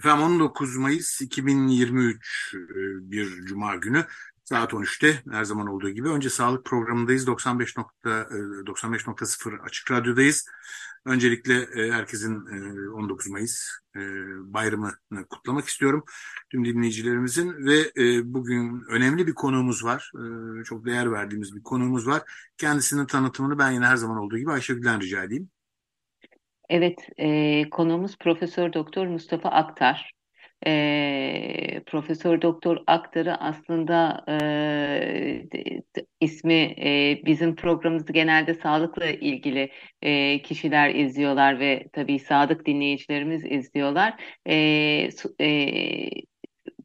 Efendim 19 Mayıs 2023 e, bir Cuma günü saat 13'te her zaman olduğu gibi. Önce sağlık programındayız. 95.0 e, Açık Radyo'dayız. Öncelikle e, herkesin 19 Mayıs bayramını kutlamak istiyorum. Tüm dinleyicilerimizin ve bugün önemli bir konuğumuz var. Çok değer verdiğimiz bir konuğumuz var. Kendisinin tanıtımını ben yine her zaman olduğu gibi Ayşegül'den rica edeyim. Evet, e, konuğumuz Profesör Doktor Mustafa Aktar. E, Profesör Doktor Aktar'ı aslında e, ismi e, bizim programımızı genelde sağlıkla ilgili e, kişiler izliyorlar ve tabii sadık dinleyicilerimiz izliyorlar. E, e,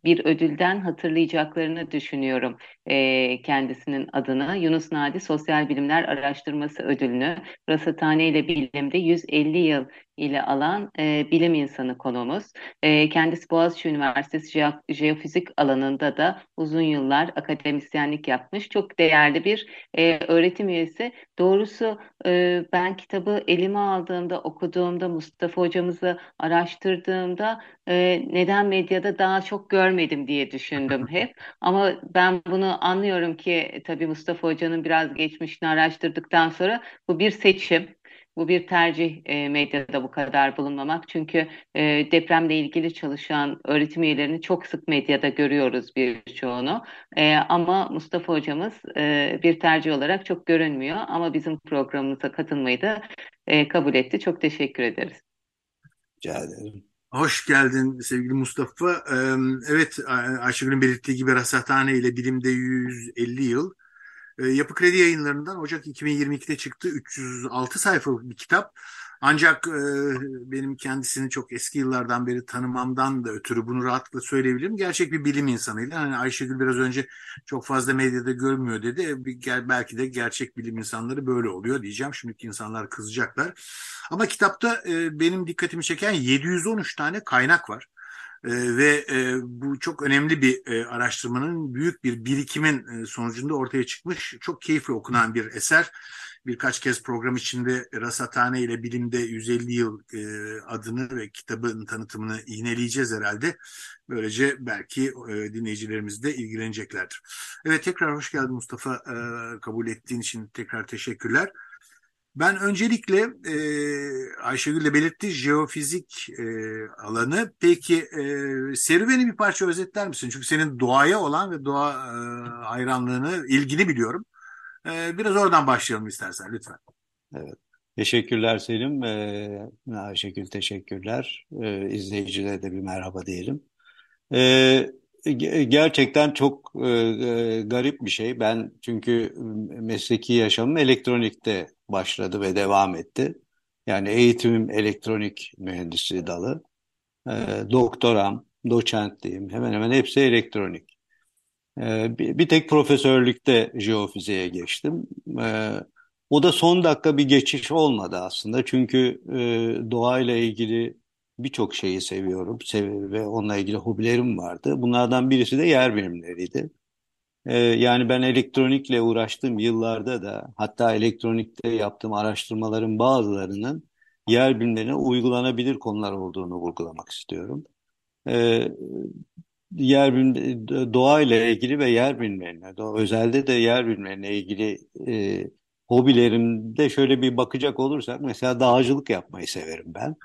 bir ödülden hatırlayacaklarını düşünüyorum e, kendisinin adını. Yunus Nadi Sosyal Bilimler Araştırması Ödülünü Rasathane ile Bilim'de 150 yıl ile alan e, bilim insanı konumuz. E, kendisi Boğaziçi Üniversitesi Jeof Jeofizik alanında da uzun yıllar akademisyenlik yapmış. Çok değerli bir e, öğretim üyesi. Doğrusu e, ben kitabı elime aldığımda, okuduğumda, Mustafa hocamızı araştırdığımda e, neden medyada daha çok görmedim diye düşündüm hep. Ama ben bunu anlıyorum ki tabii Mustafa hocanın biraz geçmişini araştırdıktan sonra bu bir seçim. Bu bir tercih e, medyada bu kadar bulunmamak. Çünkü e, depremle ilgili çalışan öğretim üyelerini çok sık medyada görüyoruz birçoğunu. E, ama Mustafa hocamız e, bir tercih olarak çok görünmüyor. Ama bizim programımıza katılmayı da e, kabul etti. Çok teşekkür ederiz. Rica ederim. Hoş geldin sevgili Mustafa. Evet Ayşegül'ün belirttiği gibi Rasathane ile Bilimde 150 yıl e, Yapı Kredi yayınlarından Ocak 2022'de çıktı. 306 sayfalık bir kitap. Ancak e, benim kendisini çok eski yıllardan beri tanımamdan da ötürü bunu rahatlıkla söyleyebilirim. Gerçek bir bilim insanıydı. Hani Ayşegül biraz önce çok fazla medyada görmüyor dedi. Belki de gerçek bilim insanları böyle oluyor diyeceğim. Şimdiki insanlar kızacaklar. Ama kitapta e, benim dikkatimi çeken 713 tane kaynak var. E, ve e, bu çok önemli bir e, araştırmanın büyük bir birikimin e, sonucunda ortaya çıkmış çok keyifli okunan bir eser. Birkaç kez program içinde Rasathane ile Bilimde 150 Yıl e, adını ve kitabın tanıtımını iğneleyeceğiz herhalde. Böylece belki e, dinleyicilerimiz de ilgileneceklerdir. Evet tekrar hoş geldin Mustafa. E, kabul ettiğin için tekrar teşekkürler. Ben öncelikle e, Ayşegül de belirtti jeofizik e, alanı. Peki e, serüveni bir parça özetler misin? Çünkü senin doğaya olan ve doğa e, hayranlığını, ilgini biliyorum. E, biraz oradan başlayalım istersen lütfen. Evet. Teşekkürler Selim. Ee, Ayşegül teşekkürler. Ee, izleyicilere de bir merhaba diyelim. Ee, gerçekten çok e, e, garip bir şey. Ben çünkü mesleki yaşamım elektronikte başladı ve devam etti. Yani eğitimim elektronik mühendisliği dalı. E, doktoram, doçentliğim hemen hemen hepsi elektronik. E, bir, bir tek profesörlükte jeofiziğe geçtim. E, o da son dakika bir geçiş olmadı aslında. Çünkü e, doğayla ilgili birçok şeyi seviyorum sev ve onunla ilgili hobilerim vardı. Bunlardan birisi de yer bilimleriydi. Ee, yani ben elektronikle uğraştığım yıllarda da hatta elektronikte yaptığım araştırmaların bazılarının yer bilimlerine uygulanabilir konular olduğunu vurgulamak istiyorum. Ee, yer bilim, doğayla ilgili ve yer bilimlerine, özellikle de yer bilimlerine ilgili e, hobilerimde şöyle bir bakacak olursak mesela dağcılık yapmayı severim ben.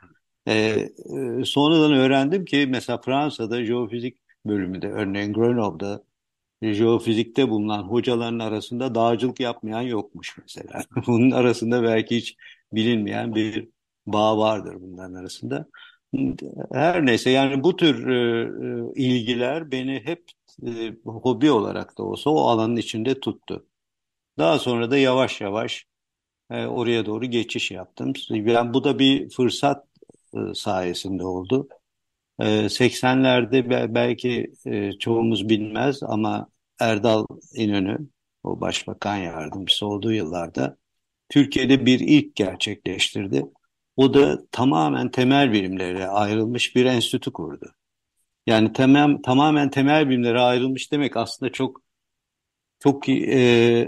E, e, sonradan öğrendim ki mesela Fransa'da jeofizik bölümünde örneğin Grenoble'da jeofizikte bulunan hocaların arasında dağcılık yapmayan yokmuş mesela. Bunun arasında belki hiç bilinmeyen bir bağ vardır bunların arasında. Her neyse yani bu tür e, e, ilgiler beni hep e, hobi olarak da olsa o alanın içinde tuttu. Daha sonra da yavaş yavaş e, oraya doğru geçiş yaptım. Yani bu da bir fırsat e, sayesinde oldu. 80'lerde belki çoğumuz bilmez ama Erdal İnönü, o başbakan yardımcısı olduğu yıllarda Türkiye'de bir ilk gerçekleştirdi. O da tamamen temel bilimlere ayrılmış bir enstitü kurdu. Yani tamam, tamamen temel bilimlere ayrılmış demek aslında çok çok e,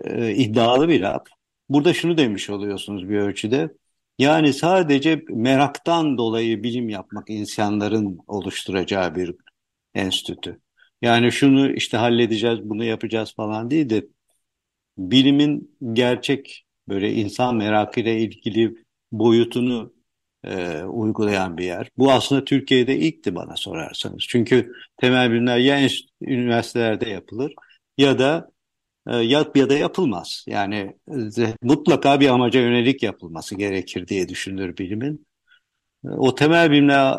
e, iddialı bir laf. Burada şunu demiş oluyorsunuz bir ölçüde. Yani sadece meraktan dolayı bilim yapmak insanların oluşturacağı bir enstitü. Yani şunu işte halledeceğiz, bunu yapacağız falan değil de bilimin gerçek böyle insan merakıyla ilgili boyutunu e, uygulayan bir yer. Bu aslında Türkiye'de ilkti bana sorarsanız. Çünkü temel bilimler ya üniversitelerde yapılır ya da e, yap ya da yapılmaz. Yani e, mutlaka bir amaca yönelik yapılması gerekir diye düşünülür bilimin. E, o temel bilimler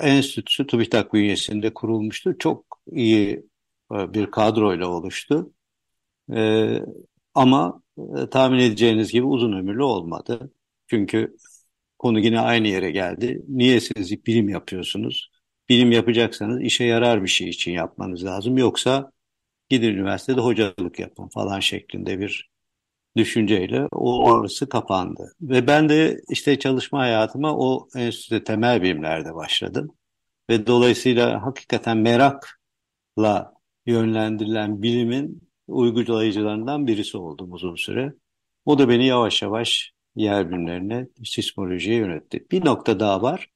enstitüsü TÜBİTAK bünyesinde kurulmuştu. Çok iyi bir kadroyla oluştu. Ama tahmin edeceğiniz gibi uzun ömürlü olmadı. Çünkü konu yine aynı yere geldi. Niye siz bilim yapıyorsunuz? Bilim yapacaksanız işe yarar bir şey için yapmanız lazım. Yoksa gidin üniversitede hocalık yapın falan şeklinde bir düşünceyle o orası kapandı. Ve ben de işte çalışma hayatıma o enstitüde temel bilimlerde başladım. Ve dolayısıyla hakikaten merakla yönlendirilen bilimin uygulayıcılarından birisi oldum uzun süre. O da beni yavaş yavaş yer bilimlerine, sismolojiye yönetti. Bir nokta daha var.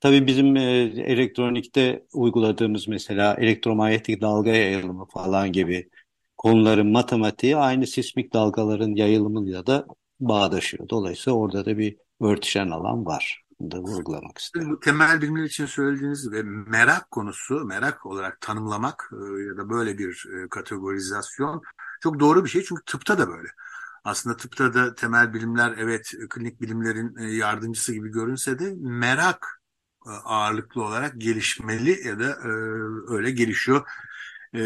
Tabii bizim e, elektronikte uyguladığımız mesela elektromanyetik dalga yayılımı falan gibi konuların matematiği aynı sismik dalgaların yayılımıyla da bağdaşıyor. Dolayısıyla orada da bir örtüşen alan var. Da vurgulamak istedim. Bu temel bilimler için söylediğiniz ve merak konusu, merak olarak tanımlamak e, ya da böyle bir e, kategorizasyon çok doğru bir şey. Çünkü tıpta da böyle. Aslında tıpta da temel bilimler evet klinik bilimlerin yardımcısı gibi görünse de merak e, ağırlıklı olarak gelişmeli ya da e, öyle gelişiyor e,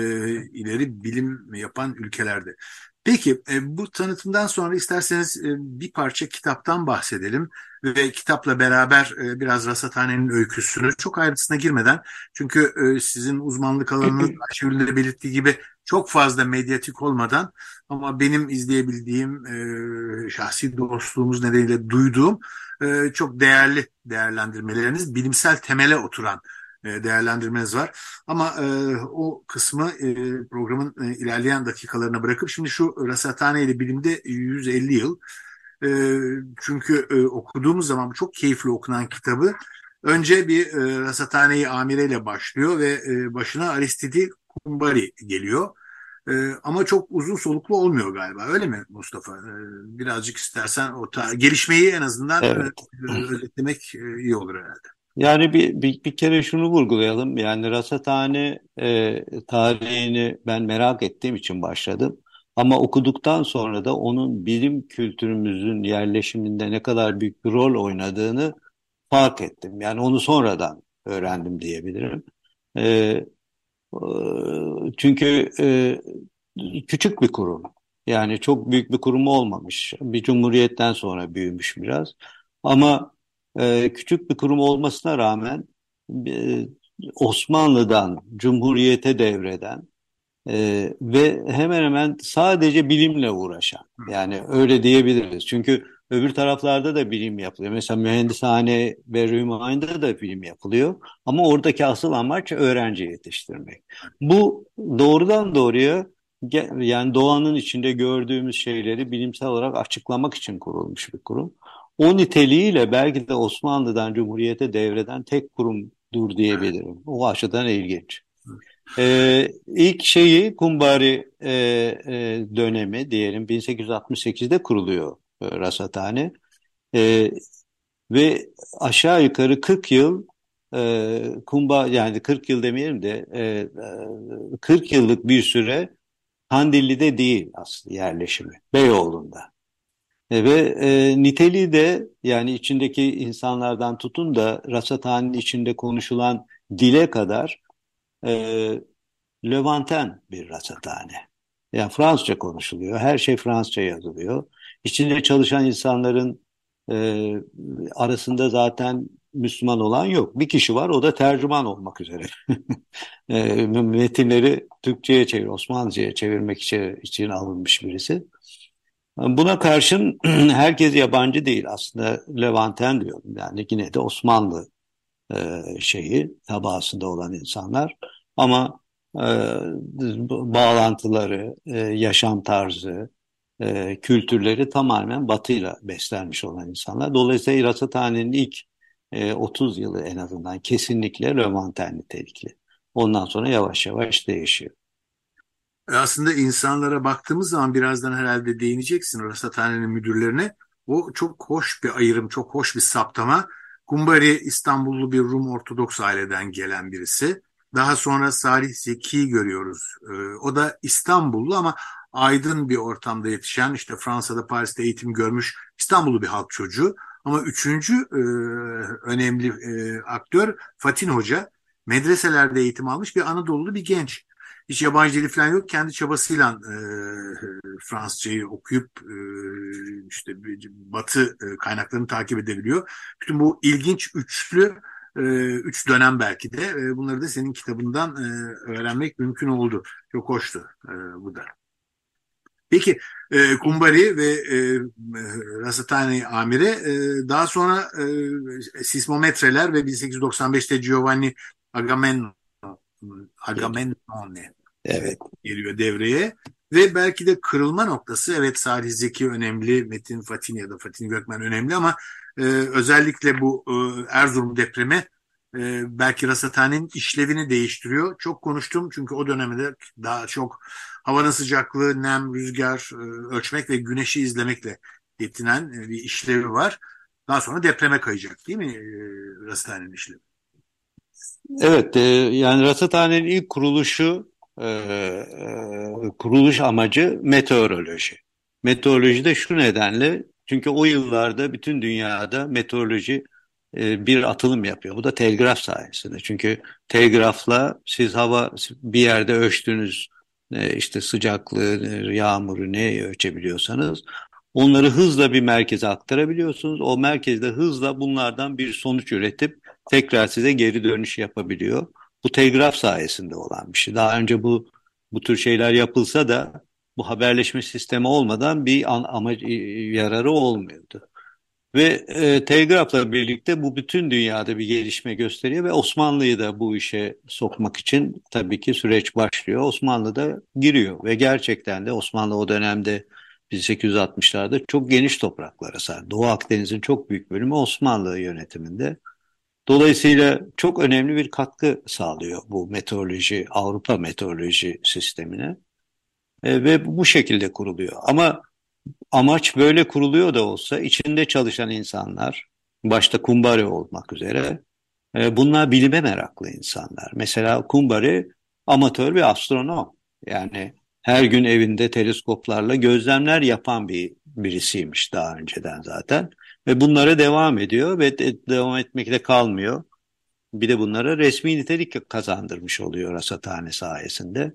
ileri bilim yapan ülkelerde. Peki e, bu tanıtımdan sonra isterseniz e, bir parça kitaptan bahsedelim ve kitapla beraber e, biraz Rasathane'nin öyküsünü çok ayrıntısına girmeden çünkü sizin uzmanlık alanınız Ayşegül'ün de belirttiği gibi çok fazla medyatik olmadan ama benim izleyebildiğim şahsi dostluğumuz nedeniyle duyduğum çok değerli değerlendirmeleriniz bilimsel temele oturan değerlendirmeniz var. Ama e, o kısmı e, programın e, ilerleyen dakikalarına bırakıp şimdi şu Rasathane ile bilimde 150 yıl. E, çünkü e, okuduğumuz zaman bu çok keyifli okunan kitabı önce bir e, Rasathane'yi amireyle başlıyor ve e, başına Aristidi Kumbari geliyor. E, ama çok uzun soluklu olmuyor galiba. Öyle mi Mustafa? E, birazcık istersen o gelişmeyi en azından evet. e, özetlemek e, iyi olur herhalde. Yani bir, bir, bir kere şunu vurgulayalım. Yani rasathane e, tarihini ben merak ettiğim için başladım. Ama okuduktan sonra da onun bilim kültürümüzün yerleşiminde ne kadar büyük bir rol oynadığını fark ettim. Yani onu sonradan öğrendim diyebilirim. E, e çünkü e, küçük bir kurum. Yani çok büyük bir kurum olmamış. Bir cumhuriyetten sonra büyümüş biraz. Ama e, küçük bir kurum olmasına rağmen e, Osmanlı'dan Cumhuriyete devreden e, ve hemen hemen sadece bilimle uğraşan yani öyle diyebiliriz. Çünkü öbür taraflarda da bilim yapılıyor. Mesela mühendishane ve Rümayne'de da bilim yapılıyor. Ama oradaki asıl amaç öğrenci yetiştirmek. Bu doğrudan doğruya yani doğanın içinde gördüğümüz şeyleri bilimsel olarak açıklamak için kurulmuş bir kurum. O niteliğiyle belki de Osmanlı'dan Cumhuriyete devreden tek kurumdur diyebilirim. O açıdan ilginç. Ee, ilk şeyi Kumbari e, e, dönemi diyelim 1868'de kuruluyor e, rasathane. E, ve aşağı yukarı 40 yıl e, Kumba yani 40 yıl demeyelim de e, 40 yıllık bir süre Kandilli'de değil aslında yerleşimi. Beyoğlu'nda. E, ve e, niteliği de yani içindeki insanlardan tutun da rasathanenin içinde konuşulan dile kadar e, Levanten bir rasathane. Yani Fransızca konuşuluyor. Her şey Fransızca yazılıyor. İçinde çalışan insanların e, arasında zaten Müslüman olan yok. Bir kişi var o da tercüman olmak üzere. E, metinleri Türkçe'ye çevir, Osmanlıca'ya çevirmek için, için alınmış birisi. Buna karşın herkes yabancı değil aslında Levanten diyorum yani yine de Osmanlı e, şeyi tabasında olan insanlar ama e, bağlantıları, e, yaşam tarzı, kültürleri tamamen batıyla beslenmiş olan insanlar. Dolayısıyla Rasathane'nin ilk e, 30 yılı en azından kesinlikle Levanten nitelikli. Ondan sonra yavaş yavaş değişiyor. E, aslında insanlara baktığımız zaman birazdan herhalde değineceksin rasathanenin müdürlerine. O çok hoş bir ayrım, çok hoş bir saptama. Kumbari İstanbullu bir Rum Ortodoks aileden gelen birisi. Daha sonra Salih Zeki'yi görüyoruz. E, o da İstanbullu ama aydın bir ortamda yetişen, işte Fransa'da, Paris'te eğitim görmüş İstanbullu bir halk çocuğu. Ama üçüncü e, önemli aktör Fatin Hoca. Medreselerde eğitim almış bir Anadolu'lu bir genç hiç yabancı dili falan yok. Kendi çabasıyla e, Fransızcayı okuyup e, işte Batı e, kaynaklarını takip edebiliyor. Bütün bu ilginç üçlü e, üç dönem belki de e, bunları da senin kitabından e, öğrenmek mümkün oldu. Çok hoştu e, bu da. Peki e, Kumbari ve e, Rasatani Amire e, daha sonra e, sismometreler ve 1895'te Giovanni Agamemnon Agamemnon evet. geliyor devreye. Ve belki de kırılma noktası evet Salih Zeki önemli, Metin Fatin ya da Fatin Gökmen önemli ama e, özellikle bu e, Erzurum depremi e, belki rasathanenin işlevini değiştiriyor. Çok konuştum çünkü o dönemde daha çok havanın sıcaklığı, nem, rüzgar e, ölçmek ve güneşi izlemekle yetinen e, bir işlevi var. Daha sonra depreme kayacak değil mi e, rasathanenin işlevi? Evet, e, yani rasathanenin ilk kuruluşu, e, e, kuruluş amacı meteoroloji. Meteoroloji de şu nedenle, çünkü o yıllarda bütün dünyada meteoroloji e, bir atılım yapıyor. Bu da telgraf sayesinde. Çünkü telgrafla siz hava bir yerde ölçtüğünüz e, işte sıcaklığı, yağmuru ne ölçebiliyorsanız onları hızla bir merkeze aktarabiliyorsunuz. O merkezde hızla bunlardan bir sonuç üretip tekrar size geri dönüş yapabiliyor. Bu telgraf sayesinde olan bir şey. Daha önce bu bu tür şeyler yapılsa da bu haberleşme sistemi olmadan bir an, ama yararı olmuyordu. Ve e, telgrafla birlikte bu bütün dünyada bir gelişme gösteriyor ve Osmanlı'yı da bu işe sokmak için tabii ki süreç başlıyor. Osmanlı da giriyor ve gerçekten de Osmanlı o dönemde 1860'larda çok geniş topraklara sahip. Doğu Akdeniz'in çok büyük bölümü Osmanlı yönetiminde. Dolayısıyla çok önemli bir katkı sağlıyor bu meteoroloji, Avrupa meteoroloji sistemine. E, ve bu şekilde kuruluyor. Ama amaç böyle kuruluyor da olsa içinde çalışan insanlar, başta Kumbari olmak üzere, e, bunlar bilime meraklı insanlar. Mesela Kumbari amatör bir astronom. Yani her gün evinde teleskoplarla gözlemler yapan bir birisiymiş daha önceden zaten. Ve bunlara devam ediyor ve de, devam etmekte kalmıyor. Bir de bunlara resmi nitelik kazandırmış oluyor rasathane sayesinde.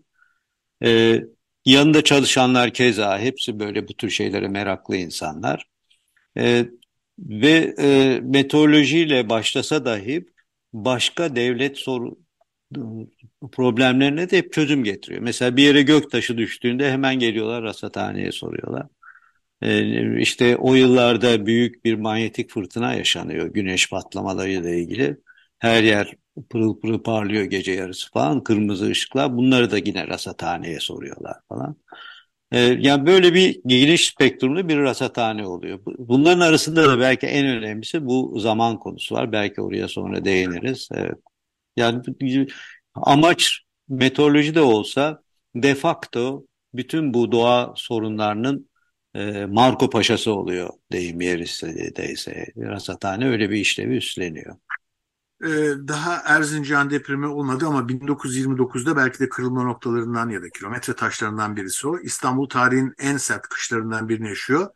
Ee, yanında çalışanlar keza hepsi böyle bu tür şeylere meraklı insanlar. Ee, ve e, meteorolojiyle başlasa dahi başka devlet soru problemlerine de hep çözüm getiriyor. Mesela bir yere gök taşı düştüğünde hemen geliyorlar rasathaneye soruyorlar. Ee, işte o yıllarda büyük bir manyetik fırtına yaşanıyor güneş patlamalarıyla ilgili. Her yer pırıl pırıl parlıyor gece yarısı falan kırmızı ışıklar bunları da yine rasathaneye soruyorlar falan. Ee, yani böyle bir geniş spektrumlu bir rasathane oluyor. Bunların arasında da belki en önemlisi bu zaman konusu var. Belki oraya sonra değiniriz. Evet. Yani amaç meteoroloji de olsa de facto bütün bu doğa sorunlarının e, Marco Paşası oluyor deyim yerindeyse. Rasathane öyle bir işlevi üstleniyor. Ee, daha Erzincan depremi olmadı ama 1929'da belki de kırılma noktalarından ya da kilometre taşlarından birisi o. İstanbul tarihin en sert kışlarından birini yaşıyor.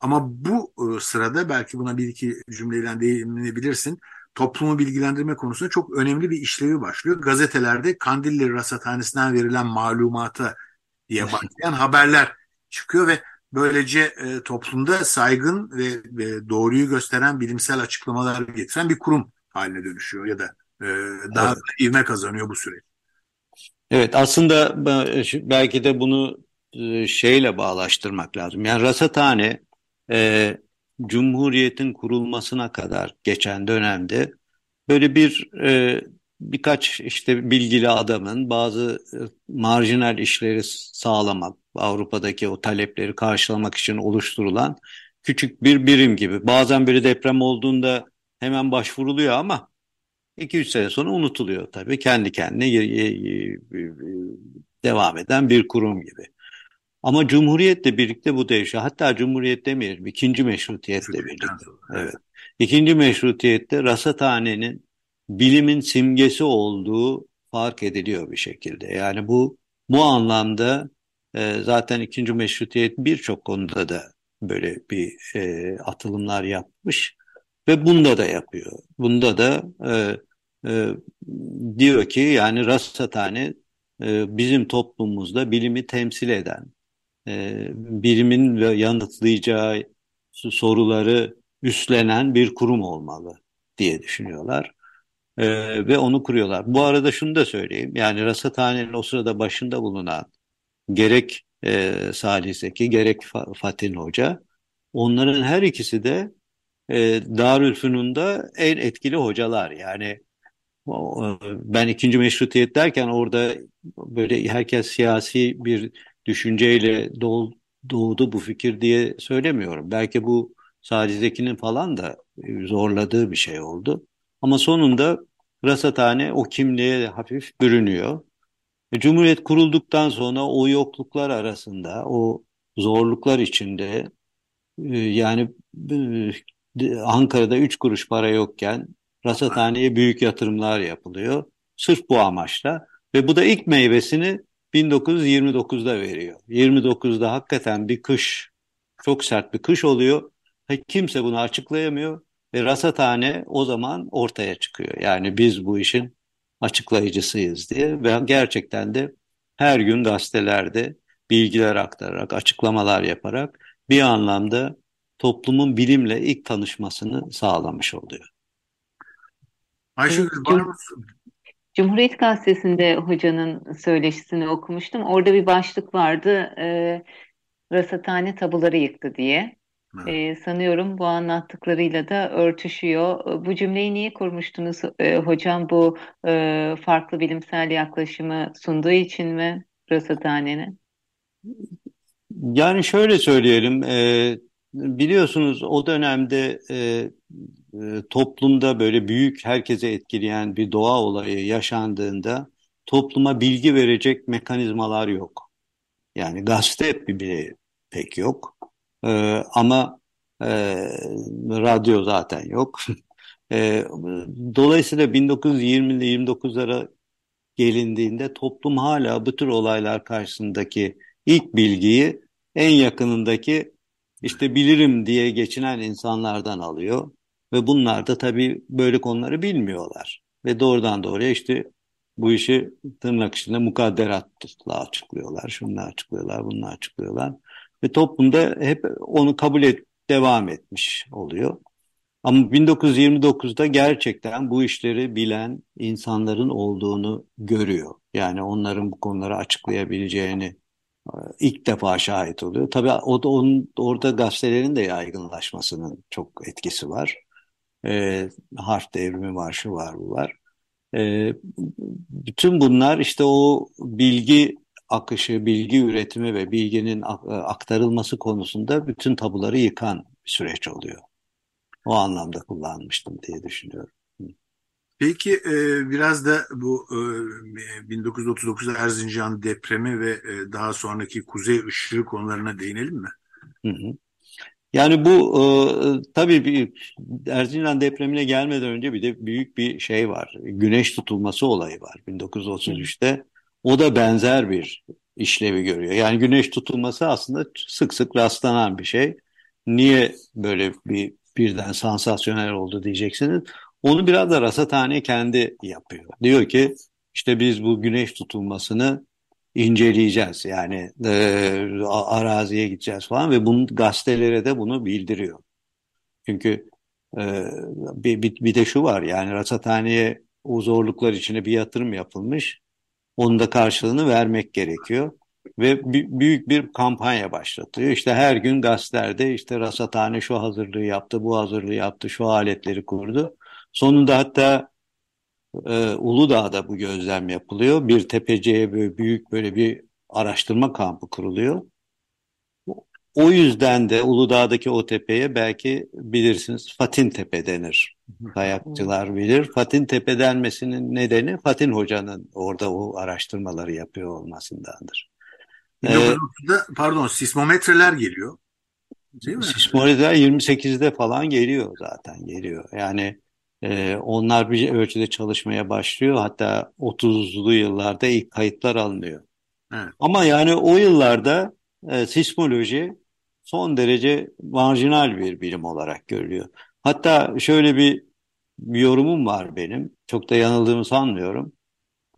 Ama bu e, sırada belki buna bir iki cümleyle değinebilirsin. Toplumu bilgilendirme konusunda çok önemli bir işlevi başlıyor. Gazetelerde Kandilli Rasathanesi'nden verilen malumata diye başlayan haberler çıkıyor ve Böylece e, toplumda saygın ve, ve doğruyu gösteren bilimsel açıklamalar getiren bir kurum haline dönüşüyor ya da e, daha evet. ivme kazanıyor bu süreç. Evet aslında belki de bunu e, şeyle bağlaştırmak lazım. Yani rasathane e, Cumhuriyet'in kurulmasına kadar geçen dönemde böyle bir e, birkaç işte bilgili adamın bazı e, marjinal işleri sağlamak, Avrupa'daki o talepleri karşılamak için oluşturulan küçük bir birim gibi. Bazen böyle deprem olduğunda hemen başvuruluyor ama 2-3 sene sonra unutuluyor tabii. Kendi kendine devam eden bir kurum gibi. Ama Cumhuriyet'le birlikte bu değişiyor. Hatta Cumhuriyet demeyelim, ikinci meşrutiyetle birlikte. Evet. İkinci meşrutiyette rasathanenin bilimin simgesi olduğu fark ediliyor bir şekilde. Yani bu bu anlamda e, zaten ikinci meşrutiyet birçok konuda da böyle bir e, atılımlar yapmış ve bunda da yapıyor. Bunda da e, e, diyor ki yani rasathane e, bizim toplumumuzda bilimi temsil eden, e, bilimin ve yanıtlayacağı soruları üstlenen bir kurum olmalı diye düşünüyorlar. E, ve onu kuruyorlar. Bu arada şunu da söyleyeyim. Yani rasathanenin o sırada başında bulunan gerek e, Salih Zeki gerek Fatih Hoca onların her ikisi de e, Darülfünun'da en etkili hocalar. Yani ben ikinci meşrutiyet derken orada böyle herkes siyasi bir düşünceyle doğdu bu fikir diye söylemiyorum. Belki bu Salih Zeki'nin falan da zorladığı bir şey oldu. Ama sonunda rasathane o kimliğe hafif bürünüyor. E, Cumhuriyet kurulduktan sonra o yokluklar arasında, o zorluklar içinde e, yani e, Ankara'da üç kuruş para yokken rasathaneye büyük yatırımlar yapılıyor. Sırf bu amaçla ve bu da ilk meyvesini 1929'da veriyor. 29'da hakikaten bir kış, çok sert bir kış oluyor. Kimse bunu açıklayamıyor ve rasathane o zaman ortaya çıkıyor. Yani biz bu işin açıklayıcısıyız diye ve gerçekten de her gün gazetelerde bilgiler aktararak, açıklamalar yaparak bir anlamda toplumun bilimle ilk tanışmasını sağlamış oluyor. Ayşegül var mısın? Cumhuriyet Gazetesi'nde hocanın söyleşisini okumuştum. Orada bir başlık vardı. E, rasathane tabuları yıktı diye. E, sanıyorum bu anlattıklarıyla da örtüşüyor. Bu cümleyi niye kurmuştunuz e, hocam? Bu e, farklı bilimsel yaklaşımı sunduğu için mi rasathanenin? Yani şöyle söyleyelim, e, biliyorsunuz o dönemde e, toplumda böyle büyük herkese etkileyen bir doğa olayı yaşandığında topluma bilgi verecek mekanizmalar yok. Yani gazete bile pek yok. E, ama e, radyo zaten yok. e, dolayısıyla 1920'li 29'lara gelindiğinde toplum hala bu tür olaylar karşısındaki ilk bilgiyi en yakınındaki işte bilirim diye geçinen insanlardan alıyor. Ve bunlar da tabii böyle konuları bilmiyorlar. Ve doğrudan doğruya işte bu işi tırnak içinde mukadderatla açıklıyorlar. Şunu açıklıyorlar, bunu açıklıyorlar. Ve toplumda hep onu kabul et, devam etmiş oluyor. Ama 1929'da gerçekten bu işleri bilen insanların olduğunu görüyor. Yani onların bu konuları açıklayabileceğini e, ilk defa şahit oluyor. Tabii o da onun, orada gazetelerin de yaygınlaşmasının çok etkisi var. E, harf devrimi var, şu var, bu var. E, bütün bunlar işte o bilgi akışı, bilgi üretimi ve bilginin aktarılması konusunda bütün tabuları yıkan bir süreç oluyor. O anlamda kullanmıştım diye düşünüyorum. Peki e, biraz da bu e, 1939 Erzincan depremi ve e, daha sonraki kuzey ışığı konularına değinelim mi? Hı hı. Yani bu e, tabii bir Erzincan depremine gelmeden önce bir de büyük bir şey var. Güneş tutulması olayı var 1933'te. O da benzer bir işlevi görüyor. Yani güneş tutulması aslında sık sık rastlanan bir şey. Niye böyle bir birden sansasyonel oldu diyeceksiniz. Onu biraz da rasathane kendi yapıyor. Diyor ki işte biz bu güneş tutulmasını inceleyeceğiz. Yani e, araziye gideceğiz falan ve bunu gazetelere de bunu bildiriyor. Çünkü e, bir, bir, bir de şu var yani rasathaneye o zorluklar içine bir yatırım yapılmış. Onun da karşılığını vermek gerekiyor. Ve büyük bir kampanya başlatıyor. İşte her gün gazetelerde işte rasathane şu hazırlığı yaptı, bu hazırlığı yaptı, şu aletleri kurdu. Sonunda hatta e, Uludağ'da bu gözlem yapılıyor. Bir tepeciye böyle büyük böyle bir araştırma kampı kuruluyor. O yüzden de Uludağ'daki o tepeye belki bilirsiniz Fatin Tepe denir. Kayakçılar bilir. Fatin Tepe denmesinin nedeni Fatin Hoca'nın orada o araştırmaları yapıyor olmasındandır. 1930'da ee, pardon sismometreler geliyor. Değil mi? Sismometreler 28'de falan geliyor zaten geliyor. Yani e, onlar bir ölçüde çalışmaya başlıyor. Hatta 30'lu yıllarda ilk kayıtlar alınıyor. Evet. Ama yani o yıllarda e, sismoloji son derece marjinal bir bilim olarak görülüyor. Hatta şöyle bir, bir yorumum var benim. Çok da yanıldığımı sanmıyorum.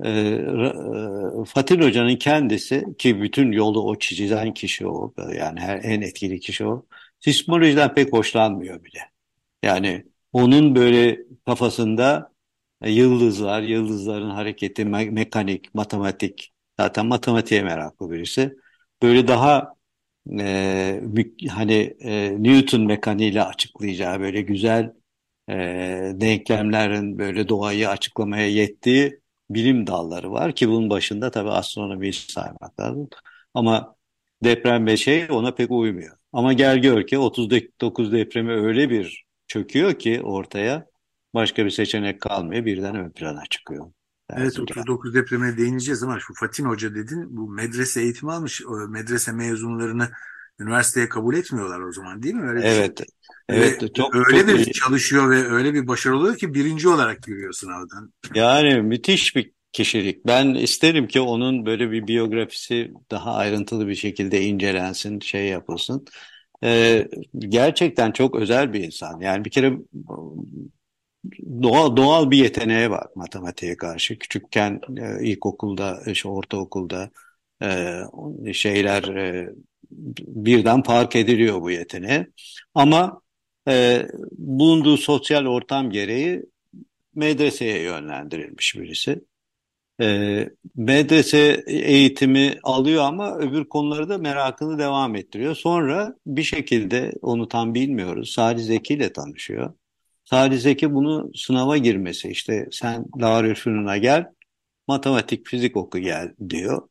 E, e, Fatih Hoca'nın kendisi ki bütün yolu o çizilen kişi o. Yani her, en etkili kişi o. Sismolojiden pek hoşlanmıyor bile. Yani onun böyle kafasında e, yıldızlar, yıldızların hareketi, me mekanik, matematik, zaten matematiğe meraklı birisi. Böyle daha e, hani e, Newton mekaniğiyle açıklayacağı böyle güzel e, denklemlerin böyle doğayı açıklamaya yettiği bilim dalları var ki bunun başında tabii astronomiyi saymak lazım. Ama deprem ve şey ona pek uymuyor. Ama gel gör ki 39 depremi öyle bir çöküyor ki ortaya başka bir seçenek kalmıyor birden ön plana çıkıyor. Evet 39 depreme değineceğiz ama şu Fatin Hoca dedin bu medrese eğitimi almış medrese mezunlarını üniversiteye kabul etmiyorlar o zaman değil mi? Öyle evet. Şey. Evet, ve çok, öyle çok bir iyi. çalışıyor ve öyle bir başarılı oluyor ki birinci olarak giriyor sınavdan. Yani müthiş bir kişilik. Ben isterim ki onun böyle bir biyografisi daha ayrıntılı bir şekilde incelensin, şey yapılsın. Ee, gerçekten çok özel bir insan. Yani bir kere doğal doğal bir yeteneği var matematiğe karşı. Küçükken e, ilkokulda, işte ortaokulda e, şeyler e, birden fark ediliyor bu yeteneği. Ama e, bulunduğu sosyal ortam gereği medreseye yönlendirilmiş birisi. E, medrese eğitimi alıyor ama öbür konuları da merakını devam ettiriyor. Sonra bir şekilde onu tam bilmiyoruz. Salih Zeki ile tanışıyor. Salih Zeki bunu sınava girmesi işte sen Darülfünun'a gel matematik fizik oku gel diyor.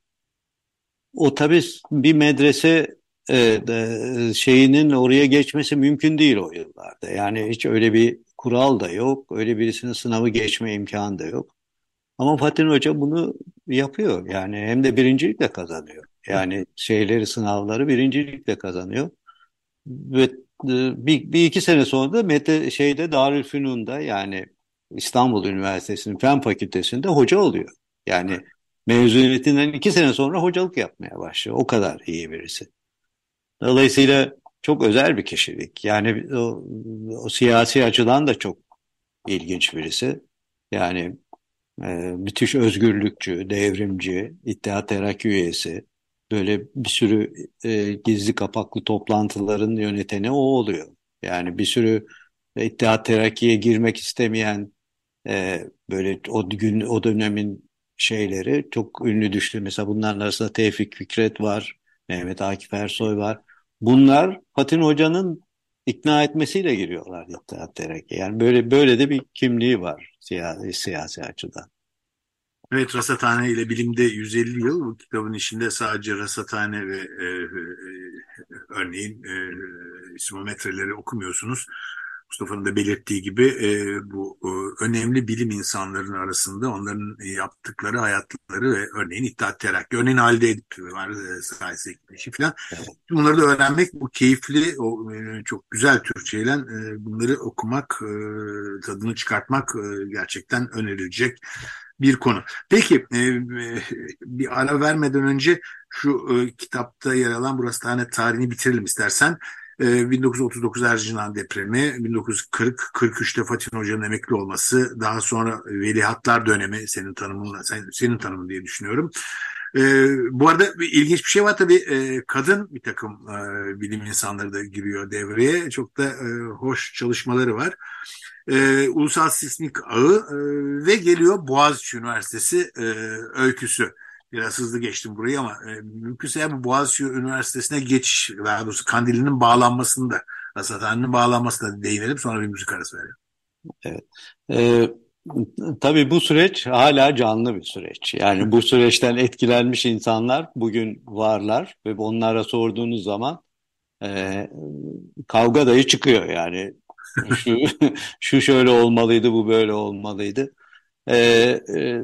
O tabii bir medrese e, e, şeyinin oraya geçmesi mümkün değil o yıllarda. Yani hiç öyle bir kural da yok. Öyle birisinin sınavı geçme imkanı da yok. Ama Fatih Hoca bunu yapıyor. Yani hem de birincilikle kazanıyor. Yani şeyleri sınavları birincilikle kazanıyor. Ve bir, bir iki sene sonra da Mete şeyde Darülfünun'da yani İstanbul Üniversitesi'nin Fen Fakültesi'nde hoca oluyor. Yani mezuniyetinden iki sene sonra hocalık yapmaya başlıyor. O kadar iyi birisi. Dolayısıyla çok özel bir kişilik. Yani o, o siyasi açıdan da çok ilginç birisi. Yani e, müthiş özgürlükçü, devrimci, İttihat Terakki üyesi. Böyle bir sürü e, gizli kapaklı toplantıların yöneteni o oluyor. Yani bir sürü İttihat Terakki'ye girmek istemeyen e, böyle o gün o dönemin şeyleri çok ünlü düştü. Mesela bunların arasında Tevfik Fikret var, Mehmet Akif Ersoy var. Bunlar Fatih Hoca'nın ikna etmesiyle giriyorlar İttihat Terakki. Yani böyle böyle de bir kimliği var siyasi, siyasi açıdan. Evet Rasathane ile Bilimde 150 yıl bu kitabın içinde sadece Rasathane ve e, e, örneğin e, simometreleri okumuyorsunuz. Mustafa'nın da belirttiği gibi e, bu e, önemli bilim insanlarının arasında onların yaptıkları hayatları ve örneğin İttihat Terakki, örneğin halde edip var e, sayesinde gitmişi falan. Evet. Bunları da öğrenmek bu keyifli, o, e, çok güzel Türkçeyle e, bunları okumak, e, tadını çıkartmak e, gerçekten önerilecek bir konu. Peki e, e, bir ara vermeden önce şu e, kitapta yer alan burası tane tarihini bitirelim istersen. 1939 ee, Erzincan depremi, 1940-43'te Fatih Hoca'nın emekli olması, daha sonra velihatlar dönemi senin tanımınla, sen, senin tanımın diye düşünüyorum. E, bu arada bir ilginç bir şey var tabii e, kadın bir takım e, bilim insanları da giriyor devreye. Çok da e, hoş çalışmaları var. E, Ulusal Sismik Ağı e, ve geliyor Boğaziçi Üniversitesi e, öyküsü. Biraz hızlı geçtim burayı ama e, mümkünse bu Boğaziçi Üniversitesi'ne geçiş, daha doğrusu Kandilli'nin bağlanmasında, Rasathane'nin bağlanmasında değinelim sonra bir müzik arası verelim. Evet. Ee, tabii bu süreç hala canlı bir süreç. Yani bu süreçten etkilenmiş insanlar bugün varlar ve onlara sorduğunuz zaman e, kavga dayı çıkıyor yani. Şu, şu şöyle olmalıydı, bu böyle olmalıydı. Ee, e,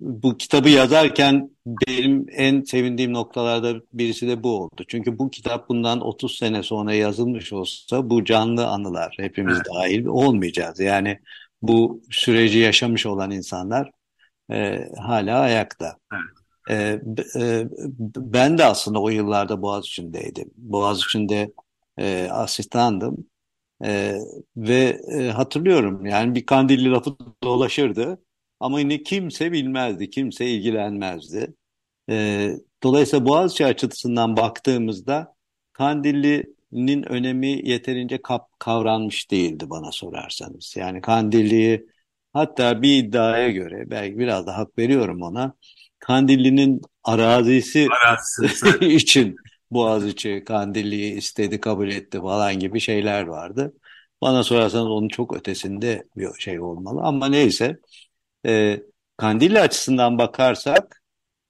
bu kitabı yazarken benim en sevindiğim noktalarda birisi de bu oldu. Çünkü bu kitap bundan 30 sene sonra yazılmış olsa bu canlı anılar hepimiz evet. dahil olmayacağız. Yani bu süreci yaşamış olan insanlar e, hala ayakta. Evet. E, e, ben de aslında o yıllarda Boğaziçi'ndeydim. Boğaziçi'nde e, asistandım. E, ve e, hatırlıyorum yani bir kandilli lafı dolaşırdı. Ama yine kimse bilmezdi, kimse ilgilenmezdi. E, dolayısıyla Boğaziçi açısından baktığımızda Kandilli'nin önemi yeterince kap, kavranmış değildi bana sorarsanız. Yani Kandilli'yi hatta bir iddiaya göre belki biraz da hak veriyorum ona. Kandilli'nin arazisi için Boğaziçi Kandilli'yi istedi, kabul etti falan gibi şeyler vardı. Bana sorarsanız onun çok ötesinde bir şey olmalı. Ama neyse e, Kandilli açısından bakarsak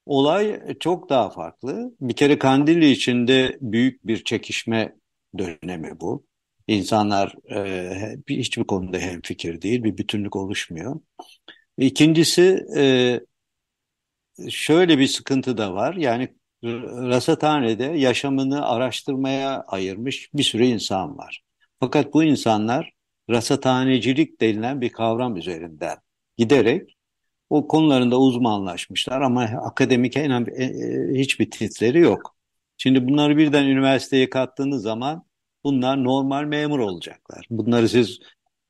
olay çok daha farklı. Bir kere Kandilli içinde büyük bir çekişme dönemi bu. İnsanlar e, hiçbir konuda hemfikir değil, bir bütünlük oluşmuyor. İkincisi e, şöyle bir sıkıntı da var. Yani rasathanede yaşamını araştırmaya ayırmış bir sürü insan var. Fakat bu insanlar rasathanecilik denilen bir kavram üzerinden giderek o konularında uzmanlaşmışlar ama akademik en, e, e, hiçbir titleri yok. Şimdi bunları birden üniversiteye kattığınız zaman bunlar normal memur olacaklar. Bunları siz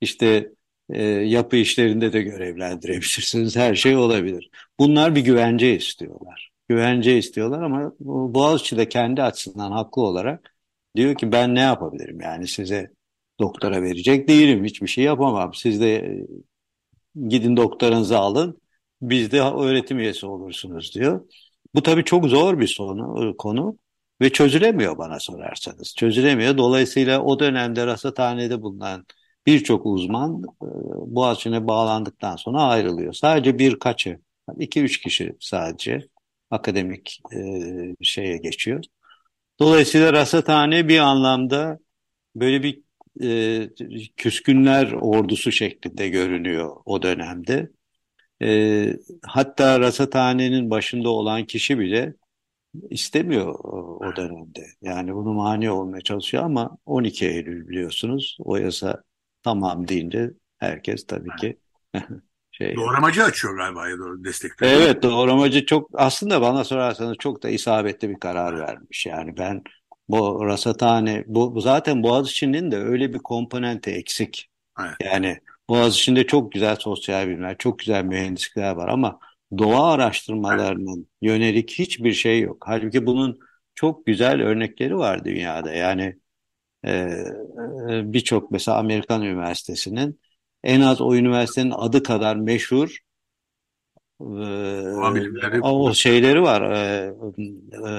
işte e, yapı işlerinde de görevlendirebilirsiniz. Her şey olabilir. Bunlar bir güvence istiyorlar. Güvence istiyorlar ama Boğaziçi de kendi açısından haklı olarak diyor ki ben ne yapabilirim? Yani size doktora verecek değilim. Hiçbir şey yapamam. Siz de e, gidin doktoranızı alın. Biz de öğretim üyesi olursunuz diyor. Bu tabii çok zor bir sonu, e, konu ve çözülemiyor bana sorarsanız. Çözülemiyor. Dolayısıyla o dönemde rasathanede bulunan birçok uzman e, Boğaziçi'ne bağlandıktan sonra ayrılıyor. Sadece birkaçı, iki üç kişi sadece akademik e, şeye geçiyor. Dolayısıyla rasathane bir anlamda böyle bir e, küskünler ordusu şeklinde görünüyor o dönemde. E, hatta rasathanenin başında olan kişi bile istemiyor o dönemde. Yani bunu mani olmaya çalışıyor ama 12 Eylül biliyorsunuz o yasa tamam deyince herkes tabii ki şey. Doğramacı açıyor galiba ya da destekliyor. Evet doğramacı çok aslında bana sorarsanız çok da isabetli bir karar vermiş. Yani ben bu rasathane, bu, zaten Boğaziçi'nin de öyle bir komponente eksik. Evet. Yani Boğaziçi'nde çok güzel sosyal bilimler, çok güzel mühendislikler var ama doğa araştırmalarının evet. yönelik hiçbir şey yok. Halbuki bunun çok güzel örnekleri var dünyada. Yani e birçok mesela Amerikan Üniversitesi'nin en az o üniversitenin adı kadar meşhur e, o şeyleri var, e, e,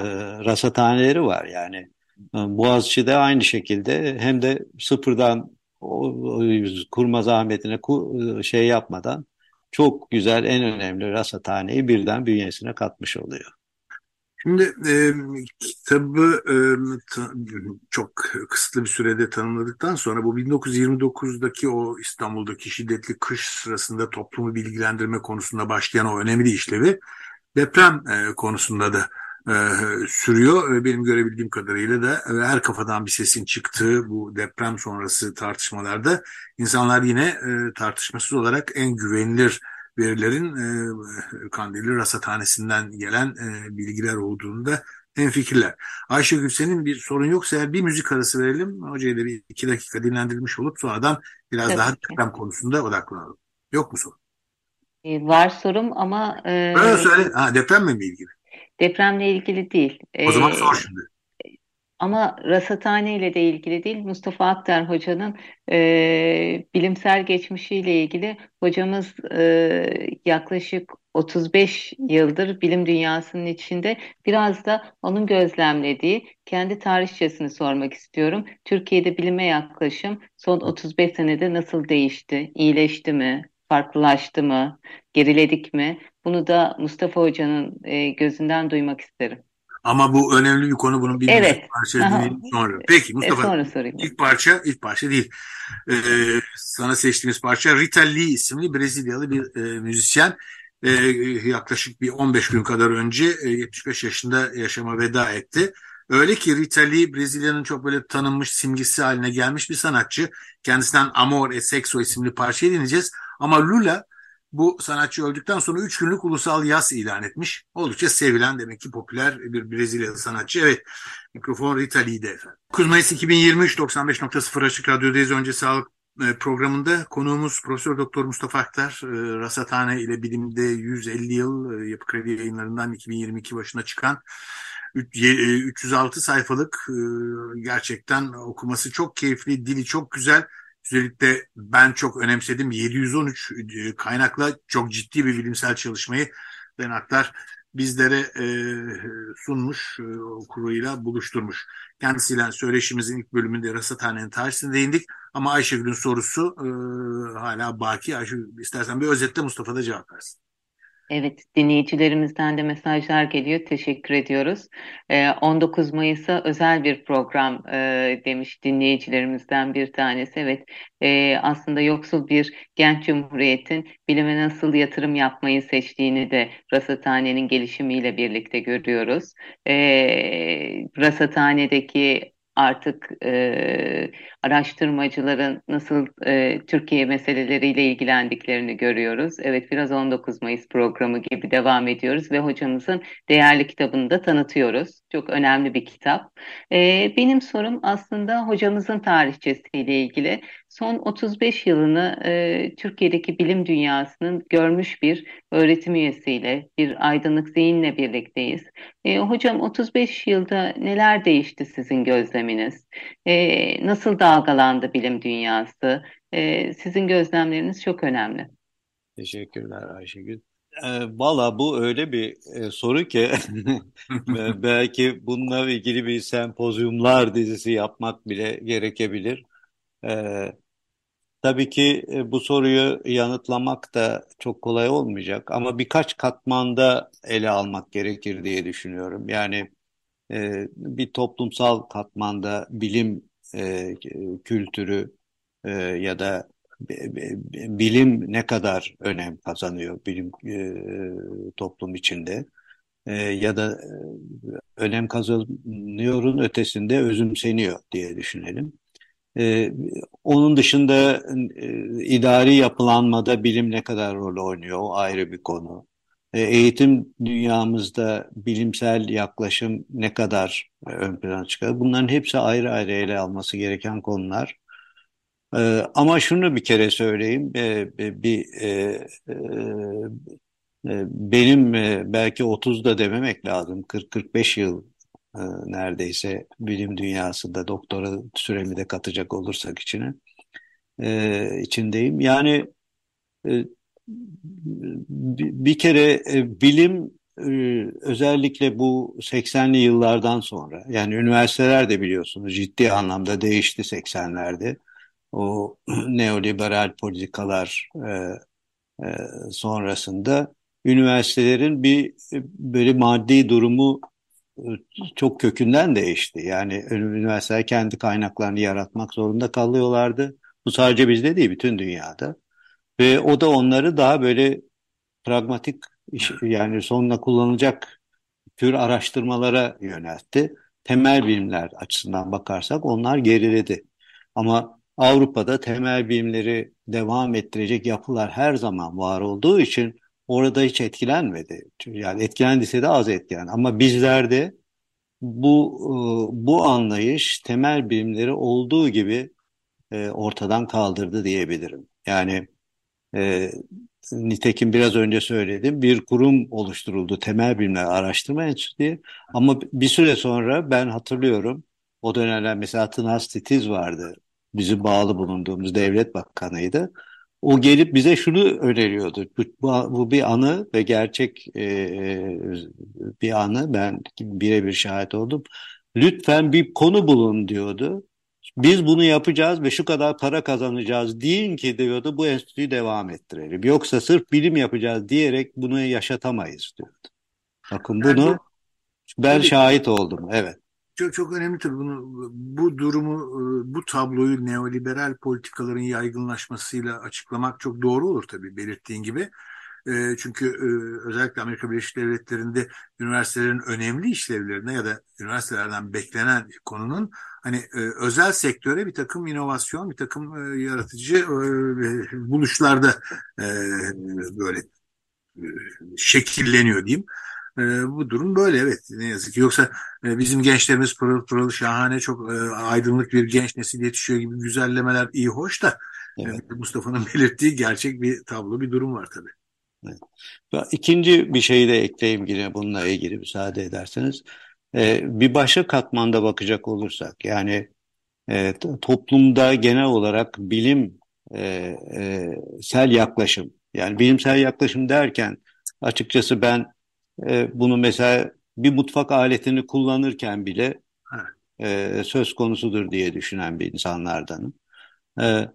rasathaneleri var yani. Boğaziçi'de aynı şekilde hem de sıfırdan kurma zahmetine şey yapmadan çok güzel en önemli rasathaneyi birden bünyesine katmış oluyor. Şimdi e, kitabı e, çok kısıtlı bir sürede tanımladıktan sonra bu 1929'daki o İstanbul'daki şiddetli kış sırasında toplumu bilgilendirme konusunda başlayan o önemli işlevi deprem e, konusunda da e, sürüyor ve benim görebildiğim kadarıyla da e, her kafadan bir sesin çıktığı bu deprem sonrası tartışmalarda insanlar yine e, tartışmasız olarak en güvenilir verilerin e, Kandilli Rasathanesi'nden gelen e, bilgiler olduğunda en fikirler. Ayşegül senin bir sorun yoksa eğer bir müzik arası verelim. Hocayı da bir iki dakika dinlendirilmiş olup sonradan biraz evet. daha deprem konusunda odaklanalım. Yok mu sorun? E, var sorum ama... E, Böyle söyle. Ha, depremle mi ilgili? Depremle ilgili değil. O zaman ee, sor şimdi. Ama rasathane ile de ilgili değil. Mustafa Aktar hocanın e, bilimsel geçmişiyle ilgili hocamız e, yaklaşık 35 yıldır bilim dünyasının içinde biraz da onun gözlemlediği kendi tarihçesini sormak istiyorum. Türkiye'de bilime yaklaşım son 35 senede nasıl değişti? İyileşti mi? Farklılaştı mı? Geriledik mi? Bunu da Mustafa Hoca'nın e, gözünden duymak isterim. Ama bu önemli bir konu. Bunun bir evet. parça dinleyelim sonra. Peki Mustafa. E sonra sorayım. İlk parça, ilk parça değil. Ee, sana seçtiğimiz parça Rita Lee isimli Brezilyalı bir e, müzisyen. E, yaklaşık bir 15 gün kadar önce e, 75 yaşında yaşama veda etti. Öyle ki Rita Lee Brezilya'nın çok böyle tanınmış simgesi haline gelmiş bir sanatçı. Kendisinden Amor e Sexo isimli parçayı dinleyeceğiz. Ama Lula bu sanatçı öldükten sonra 3 günlük ulusal yas ilan etmiş. Oldukça sevilen demek ki popüler bir Brezilyalı sanatçı. Evet mikrofon Rita Lee'de efendim. 9 Mayıs 2023 95.0 Açık Radyo'dayız. Önce sağlık e, programında konuğumuz Profesör Doktor Mustafa Aktar, e, Rasathane ile bilimde 150 yıl e, Yapı Kredi yayınlarından 2022 başına çıkan 306 sayfalık gerçekten okuması çok keyifli, dili çok güzel Özellikle ben çok önemsedim 713 e, kaynakla çok ciddi bir bilimsel çalışmayı Ben Aktar bizlere e, sunmuş, e, kuruyla buluşturmuş. Kendisiyle söyleşimizin ilk bölümünde rasathanenin tarihine değindik. Ama Ayşegül'ün sorusu e, hala baki. Ayşegül istersen bir özetle Mustafa da cevap versin. Evet, dinleyicilerimizden de mesajlar geliyor. Teşekkür ediyoruz. 19 ee, Mayıs'a özel bir program e, demiş dinleyicilerimizden bir tanesi. Evet, e, aslında yoksul bir genç cumhuriyetin bilime nasıl yatırım yapmayı seçtiğini de Rasathane'nin gelişimiyle birlikte görüyoruz. Ee, Rasathane'deki artık e, araştırmacıların nasıl e, Türkiye meseleleriyle ilgilendiklerini görüyoruz. Evet biraz 19 Mayıs programı gibi devam ediyoruz ve hocamızın değerli kitabını da tanıtıyoruz. Çok önemli bir kitap. E, benim sorum aslında hocamızın tarihçesiyle ilgili. Son 35 yılını e, Türkiye'deki bilim dünyasının görmüş bir öğretim üyesiyle, bir aydınlık zihinle birlikteyiz. E, hocam 35 yılda neler değişti sizin gözleminiz? E, nasıl dalgalandı bilim dünyası? E, sizin gözlemleriniz çok önemli. Teşekkürler Ayşegül. E, Valla bu öyle bir e, soru ki belki bununla ilgili bir sempozyumlar dizisi yapmak bile gerekebilir. E, tabii ki e, bu soruyu yanıtlamak da çok kolay olmayacak ama birkaç katmanda ele almak gerekir diye düşünüyorum. Yani e, bir toplumsal katmanda bilim e, kültürü ya da bilim ne kadar önem kazanıyor bilim toplum içinde ya da önem kazanıyorun ötesinde özümseniyor diye düşünelim. E, onun dışında e, idari yapılanmada bilim ne kadar rol oynuyor o ayrı bir konu. E, eğitim dünyamızda bilimsel yaklaşım ne kadar e, ön plana çıkar? Bunların hepsi ayrı ayrı ele alması gereken konular. Ee, ama şunu bir kere söyleyeyim, ee, bir e, e, e, benim e, belki 30 da dememek lazım, 40-45 yıl e, neredeyse bilim dünyasında doktora süremi de katacak olursak içine e, içindeyim. Yani e, bir kere e, bilim e, özellikle bu 80'li yıllardan sonra yani üniversiteler de biliyorsunuz ciddi anlamda değişti 80'lerde o neoliberal politikalar e, e, sonrasında üniversitelerin bir böyle maddi durumu e, çok kökünden değişti. Yani üniversiteler kendi kaynaklarını yaratmak zorunda kalıyorlardı. Bu sadece bizde değil, bütün dünyada. Ve o da onları daha böyle pragmatik yani sonuna kullanılacak tür araştırmalara yöneltti. Temel bilimler açısından bakarsak onlar geriledi. Ama Avrupa'da temel bilimleri devam ettirecek yapılar her zaman var olduğu için orada hiç etkilenmedi. Yani etkilendiyse de az etkilen. Ama bizlerde bu e, bu anlayış temel bilimleri olduğu gibi e, ortadan kaldırdı diyebilirim. Yani E, nitekim biraz önce söyledim bir kurum oluşturuldu Temel Bilimler Araştırma Enstitüsü. Ama bir süre sonra ben hatırlıyorum o dönemler mesela Tınas Titiz vardı. Bizi bağlı bulunduğumuz devlet bakanıydı. O gelip bize şunu öneriyordu. Bu, bu bir anı ve gerçek e, e, bir anı. Ben birebir şahit oldum. Lütfen bir konu bulun diyordu. Biz bunu yapacağız ve şu kadar para kazanacağız deyin ki diyordu bu enstitüyü devam ettirelim. Yoksa sırf bilim yapacağız diyerek bunu yaşatamayız diyordu. Bakın bunu ben şahit oldum. Evet. Çok çok önemli tabii bunu bu durumu bu tabloyu neoliberal politikaların yaygınlaşmasıyla açıklamak çok doğru olur tabii belirttiğin gibi. E, çünkü e, özellikle Amerika Birleşik Devletleri'nde üniversitelerin önemli işlevlerine ya da üniversitelerden beklenen konunun hani e, özel sektöre bir takım inovasyon, bir takım yaratıcı buluşlarda böyle şekilleniyor diyeyim. Bu durum böyle evet ne yazık ki. Yoksa bizim gençlerimiz pırıl pırıl şahane çok aydınlık bir genç nesil yetişiyor gibi güzellemeler iyi hoş da evet. Mustafa'nın belirttiği gerçek bir tablo bir durum var tabii. Evet. İkinci bir şeyi de ekleyeyim yine bununla ilgili müsaade ederseniz. Ee, bir başka katmanda bakacak olursak yani e, toplumda genel olarak bilim e, e, sel yaklaşım yani bilimsel yaklaşım derken açıkçası ben e, bunu mesela bir mutfak aletini kullanırken bile e, söz konusudur diye düşünen bir insanlardanım. E, e,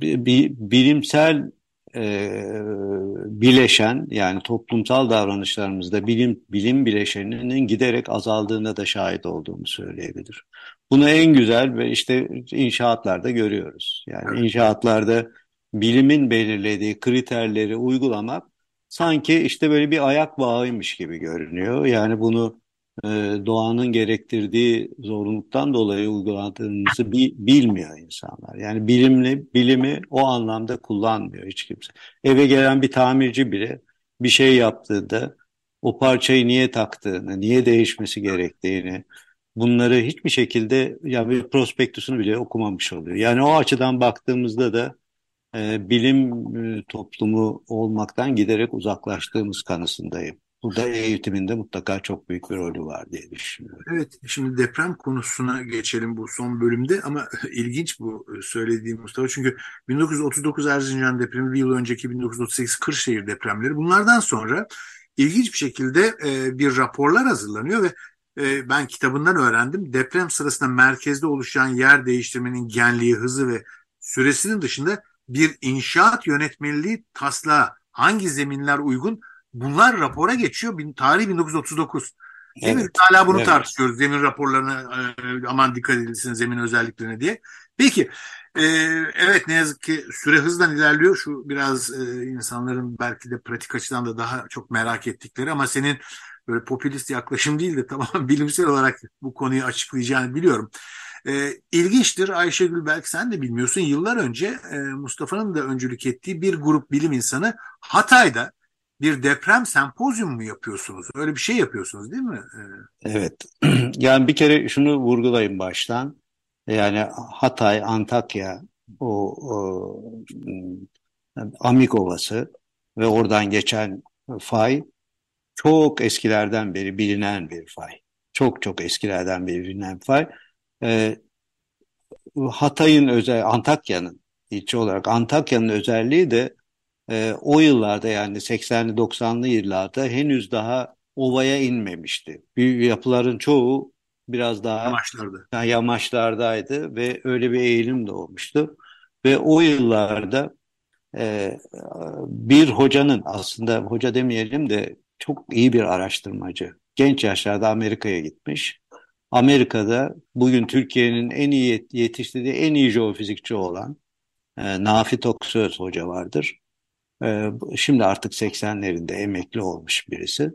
bir, bilimsel e, bileşen yani toplumsal davranışlarımızda bilim bilim bileşeninin giderek azaldığına da şahit olduğumu söyleyebilir. Bunu en güzel ve işte inşaatlarda görüyoruz. Yani inşaatlarda bilimin belirlediği kriterleri uygulamak sanki işte böyle bir ayak bağıymış gibi görünüyor. Yani bunu e, doğanın gerektirdiği zorunluluktan dolayı uyguladığımızı bi, bilmiyor insanlar. Yani bilimli bilimi o anlamda kullanmıyor hiç kimse. Eve gelen bir tamirci bile bir şey yaptığında o parçayı niye taktığını, niye değişmesi gerektiğini bunları hiçbir şekilde ya bir prospektüsünü bile okumamış oluyor. Yani o açıdan baktığımızda da e, bilim e, toplumu olmaktan giderek uzaklaştığımız kanısındayım. Bu da eğitiminde mutlaka çok büyük bir rolü var diye düşünüyorum. Evet, şimdi deprem konusuna geçelim bu son bölümde ama ilginç bu söylediğim Mustafa. Çünkü 1939 Erzincan depremi, bir yıl önceki 1938 Kırşehir depremleri bunlardan sonra ilginç bir şekilde e, bir raporlar hazırlanıyor ve e, ben kitabından öğrendim. Deprem sırasında merkezde oluşan yer değiştirmenin genliği, hızı ve süresinin dışında bir inşaat yönetmenliği taslağı hangi zeminler uygun bunlar rapora geçiyor. Tarih 1939. Değil evet. mi? Hala bunu evet. tartışıyoruz. Zemin raporlarına e, aman dikkat edilsin zemin özelliklerine diye. Peki e, evet ne yazık ki süre hızla ilerliyor. Şu biraz e, insanların belki de pratik açıdan da daha çok merak ettikleri ama senin böyle popülist yaklaşım değil de tamam bilimsel olarak bu konuyu açıklayacağını biliyorum. E, ilginçtir Ayşegül belki sen de bilmiyorsun. Yıllar önce e, Mustafa'nın da öncülük ettiği bir grup bilim insanı Hatay'da bir deprem sempozyum mu yapıyorsunuz? Öyle bir şey yapıyorsunuz değil mi? Ee, evet. Yani bir kere şunu vurgulayayım baştan. Yani Hatay, Antakya, o, o Amik Ovası ve oradan geçen fay çok eskilerden beri bilinen bir fay. Çok çok eskilerden beri bilinen fay. Ee, Hatay'ın özel, Antakya'nın ilçe olarak Antakya'nın özelliği de e, o yıllarda yani 80'li 90'lı yıllarda henüz daha ovaya inmemişti. Büyük yapıların çoğu biraz daha yamaçlarda. Yamaçlardaydı ve öyle bir eğilim de olmuştu. Ve o yıllarda e, bir hocanın aslında hoca demeyelim de çok iyi bir araştırmacı. Genç yaşlarda Amerika'ya gitmiş. Amerika'da bugün Türkiye'nin en iyi yetiştirdiği en iyi jeofizikçi olan e, Nafi Toksöz hoca vardır. Ee, şimdi artık 80'lerinde emekli olmuş birisi.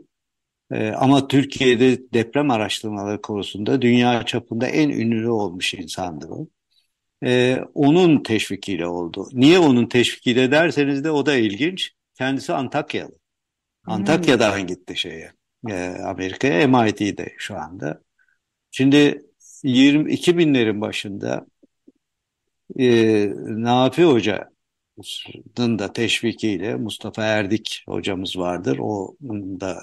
Ee, ama Türkiye'de deprem araştırmaları konusunda dünya çapında en ünlü olmuş insandı o. Ee, onun teşvikiyle oldu. Niye onun teşvikiyle derseniz de o da ilginç. Kendisi Antakyalı. Antakya'dan gitti şeye. E, Amerika'ya MIT'de şu anda. Şimdi 20 2000'lerin başında e, Nafi Hoca da teşvikiyle Mustafa Erdik hocamız vardır. Onun da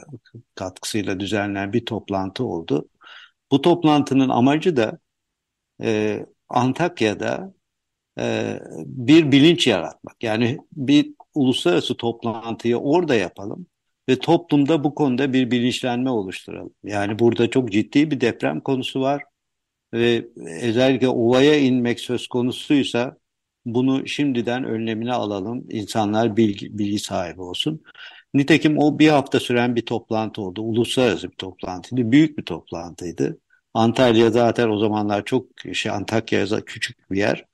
katkısıyla düzenlenen bir toplantı oldu. Bu toplantının amacı da e, Antakya'da e, bir bilinç yaratmak. Yani bir uluslararası toplantıyı orada yapalım ve toplumda bu konuda bir bilinçlenme oluşturalım. Yani burada çok ciddi bir deprem konusu var ve özellikle ovaya inmek söz konusuysa bunu şimdiden önlemini alalım. İnsanlar bilgi, bilgi sahibi olsun. Nitekim o bir hafta süren bir toplantı oldu. Uluslararası bir toplantıydı. Büyük bir toplantıydı. Antalya zaten o zamanlar çok şey Antakya küçük bir yer.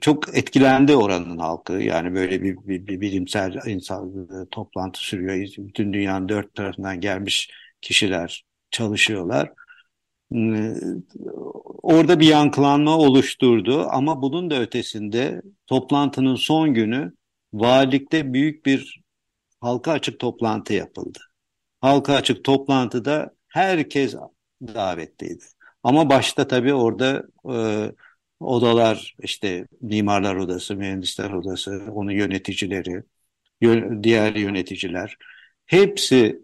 Çok etkilendi oranın halkı. Yani böyle bir, bir, bir bilimsel insan toplantı sürüyor. Bütün dünyanın dört tarafından gelmiş kişiler çalışıyorlar. Ee, orada bir yankılanma oluşturdu ama bunun da ötesinde toplantının son günü valilikte büyük bir halka açık toplantı yapıldı. Halka açık toplantıda herkes davetliydi. Ama başta tabii orada e, odalar işte mimarlar odası, mühendisler odası, onun yöneticileri, diğer yöneticiler. Hepsi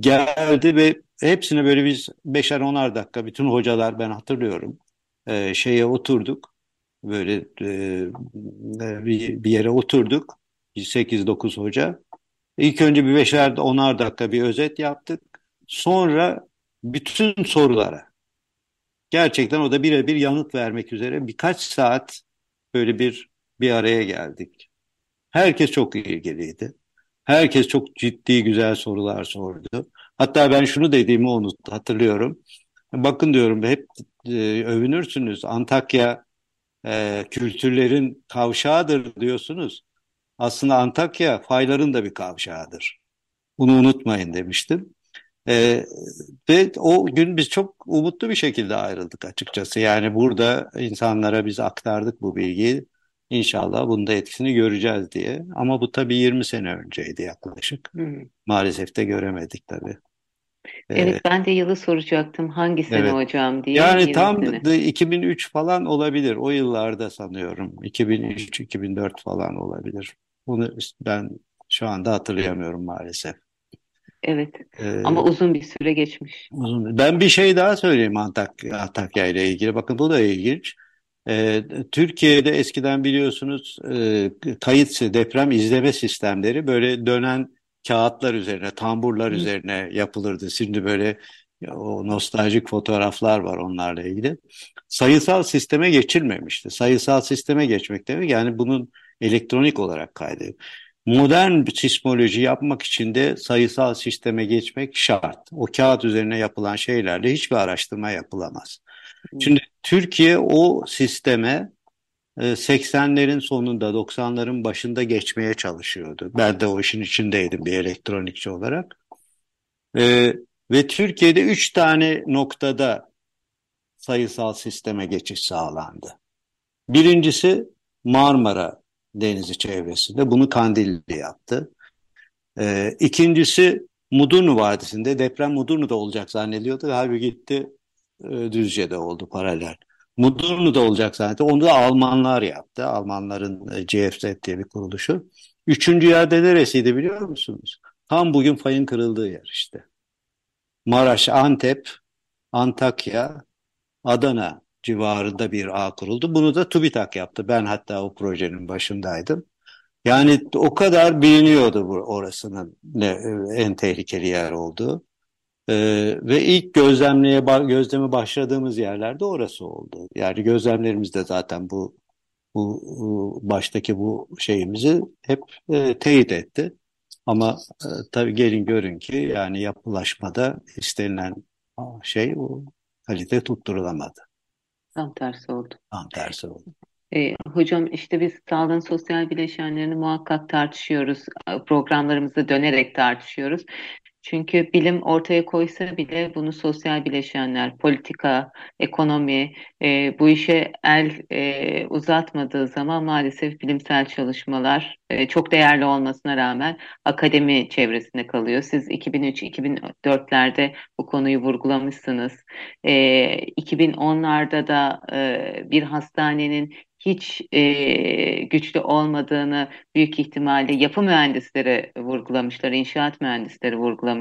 geldi ve hepsine böyle biz beşer onar dakika bütün hocalar ben hatırlıyorum e, şeye oturduk. Böyle e, bir, bir yere oturduk. 8-9 hoca. İlk önce bir beşer onar dakika bir özet yaptık. Sonra bütün sorulara gerçekten o da birebir yanıt vermek üzere birkaç saat böyle bir bir araya geldik. Herkes çok ilgiliydi. Herkes çok ciddi güzel sorular sordu. Hatta ben şunu dediğimi unuttu, hatırlıyorum. Bakın diyorum hep e, övünürsünüz. Antakya e, kültürlerin kavşağıdır diyorsunuz. Aslında Antakya fayların da bir kavşağıdır. Bunu unutmayın demiştim. E, ve o gün biz çok umutlu bir şekilde ayrıldık açıkçası. Yani burada insanlara biz aktardık bu bilgiyi. İnşallah bunda etkisini göreceğiz diye. Ama bu tabii 20 sene önceydi yaklaşık. Hmm. Maalesef de göremedik tabii. Evet ben de yılı soracaktım. Hangi sene evet. hocam diye. Yani tam sene. 2003 falan olabilir. O yıllarda sanıyorum. 2003-2004 falan olabilir. Bunu ben şu anda hatırlayamıyorum maalesef. Evet ee, ama uzun bir süre geçmiş. Uzun. Ben bir şey daha söyleyeyim Antakya, Antakya ile ilgili. Bakın bu da ilginç. Ee, Türkiye'de eskiden biliyorsunuz e, kayıt deprem izleme sistemleri böyle dönen kağıtlar üzerine, tamburlar Hı. üzerine yapılırdı. Şimdi böyle o nostaljik fotoğraflar var onlarla ilgili. Sayısal sisteme geçilmemişti. Sayısal sisteme geçmek demek yani bunun elektronik olarak kaydı. Modern bir sismoloji yapmak için de sayısal sisteme geçmek şart. O kağıt üzerine yapılan şeylerle hiçbir araştırma yapılamaz. Şimdi Türkiye o sisteme 80'lerin e, sonunda 90'ların başında geçmeye çalışıyordu. Ben de o işin içindeydim bir elektronikçi olarak. Ee, ve Türkiye'de üç tane noktada sayısal sisteme geçiş sağlandı. Birincisi Marmara Denizi çevresinde. Bunu Kandilli yaptı. Ee, ikincisi Mudurnu Vadisi'nde deprem Mudurnu'da olacak zannediyordu. Halbuki gitti e, Düzce'de oldu paralel. Mudurnu'da olacak zaten. Onu da Almanlar yaptı. Almanların e, CFZ diye bir kuruluşu. Üçüncü yerde neresiydi biliyor musunuz? Tam bugün fayın kırıldığı yer işte. Maraş, Antep, Antakya, Adana civarında bir ağ kuruldu. Bunu da TÜBİTAK yaptı. Ben hatta o projenin başındaydım. Yani o kadar biliniyordu bu orasının ne, en tehlikeli yer olduğu. Ee, ve ilk gözlemleye gözleme başladığımız yerlerde orası oldu. Yani gözlemlerimiz de zaten bu bu, bu baştaki bu şeyimizi hep e, teyit etti. Ama e, tabii gelin görün ki yani yapılaşmada istenilen şey o kalite tutturulamadı. Tam tersi oldu. Tam tersi oldu. E, hocam işte biz sağlığın sosyal bileşenlerini muhakkak tartışıyoruz. Programlarımızda dönerek tartışıyoruz. Çünkü bilim ortaya koysa bile bunu sosyal bileşenler, politika, ekonomi e, bu işe el e, uzatmadığı zaman maalesef bilimsel çalışmalar e, çok değerli olmasına rağmen akademi çevresinde kalıyor. Siz 2003-2004'lerde bu konuyu vurgulamışsınız. E, 2010'larda da e, bir hastanenin hiç e, güçlü olmadığını büyük ihtimalle yapı mühendisleri vurgulamışlar, inşaat mühendisleri vurgulamışlar.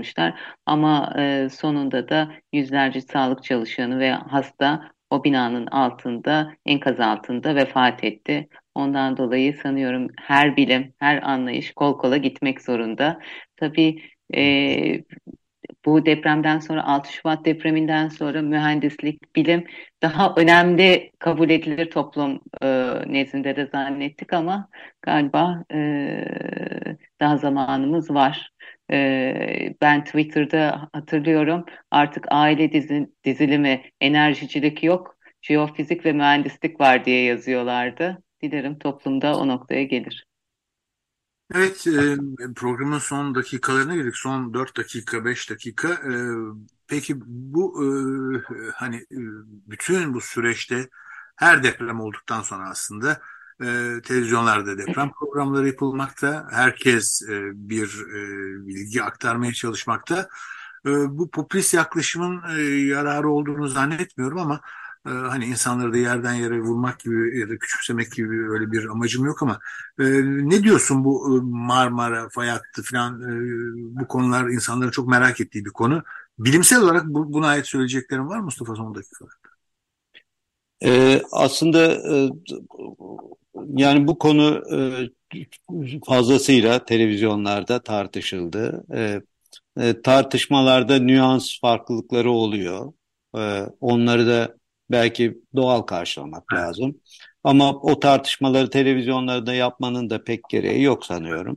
Ama e, sonunda da yüzlerce sağlık çalışanı ve hasta o binanın altında, enkaz altında vefat etti. Ondan dolayı sanıyorum her bilim, her anlayış kol kola gitmek zorunda. Tabii e, bu depremden sonra 6 Şubat depreminden sonra mühendislik, bilim daha önemli kabul edilir toplum e, nezdinde de zannettik ama galiba e, daha zamanımız var. E, ben Twitter'da hatırlıyorum artık aile dizi, dizilimi, enerjicilik yok, jeofizik ve mühendislik var diye yazıyorlardı. Dilerim toplumda o noktaya gelir. Evet, e, programın son dakikalarına girdik. Son 4 dakika, 5 dakika. E, peki bu e, hani bütün bu süreçte her deprem olduktan sonra aslında e, televizyonlarda deprem programları yapılmakta. Herkes e, bir e, bilgi aktarmaya çalışmakta. E, bu popülist yaklaşımın e, yararı olduğunu zannetmiyorum ama e, hani insanları da yerden yere vurmak gibi ya da küçümsemek gibi öyle bir amacım yok ama e, ne diyorsun bu e, Marmara, fay falan e, bu konular insanların çok merak ettiği bir konu. Bilimsel olarak bu, buna ait söyleyeceklerin var mı Mustafa son dakikalarda? Ee, aslında e, yani bu konu e, fazlasıyla televizyonlarda tartışıldı. E, e, tartışmalarda nüans farklılıkları oluyor. E, onları da belki doğal karşılamak lazım. Ama o tartışmaları televizyonlarda yapmanın da pek gereği yok sanıyorum.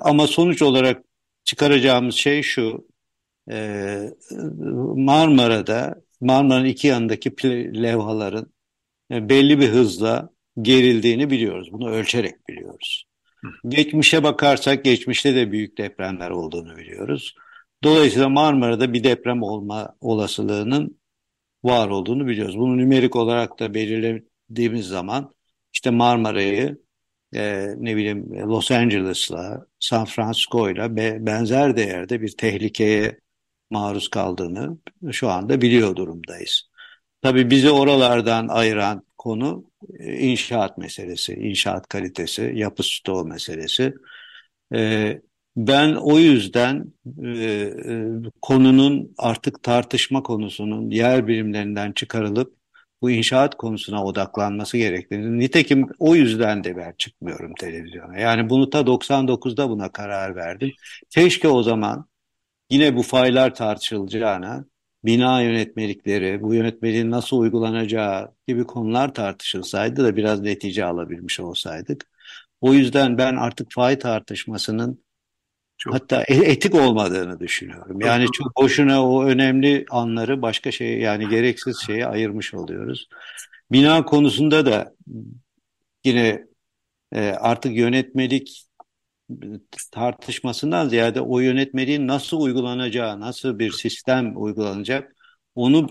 Ama sonuç olarak çıkaracağımız şey şu. E, Marmara'da Marmara'nın iki yanındaki levhaların e, belli bir hızla gerildiğini biliyoruz. Bunu ölçerek biliyoruz. Geçmişe bakarsak geçmişte de büyük depremler olduğunu biliyoruz. Dolayısıyla Marmara'da bir deprem olma olasılığının var olduğunu biliyoruz. Bunu nümerik olarak da belirlediğimiz zaman işte Marmara'yı e, ne bileyim Los Angeles'la San Francisco'yla benzer değerde bir tehlikeye maruz kaldığını şu anda biliyor durumdayız. Tabii bizi oralardan ayıran konu e, inşaat meselesi, inşaat kalitesi, yapı stoğu meselesi. E, ben o yüzden e, konunun artık tartışma konusunun yer bilimlerinden çıkarılıp bu inşaat konusuna odaklanması gerektiğini. Nitekim o yüzden de ben çıkmıyorum televizyona. Yani bunu ta 99'da buna karar verdim. Keşke o zaman yine bu faylar tartışılacağına bina yönetmelikleri, bu yönetmeliğin nasıl uygulanacağı gibi konular tartışılsaydı da biraz netice alabilmiş olsaydık. O yüzden ben artık fay tartışmasının çok. Hatta e, etik olmadığını düşünüyorum. Yani çok boşuna o önemli anları başka şeye yani gereksiz şeye ayırmış oluyoruz. Bina konusunda da yine e, artık yönetmelik tartışmasından ziyade o yönetmeliğin nasıl uygulanacağı, nasıl bir sistem uygulanacak onu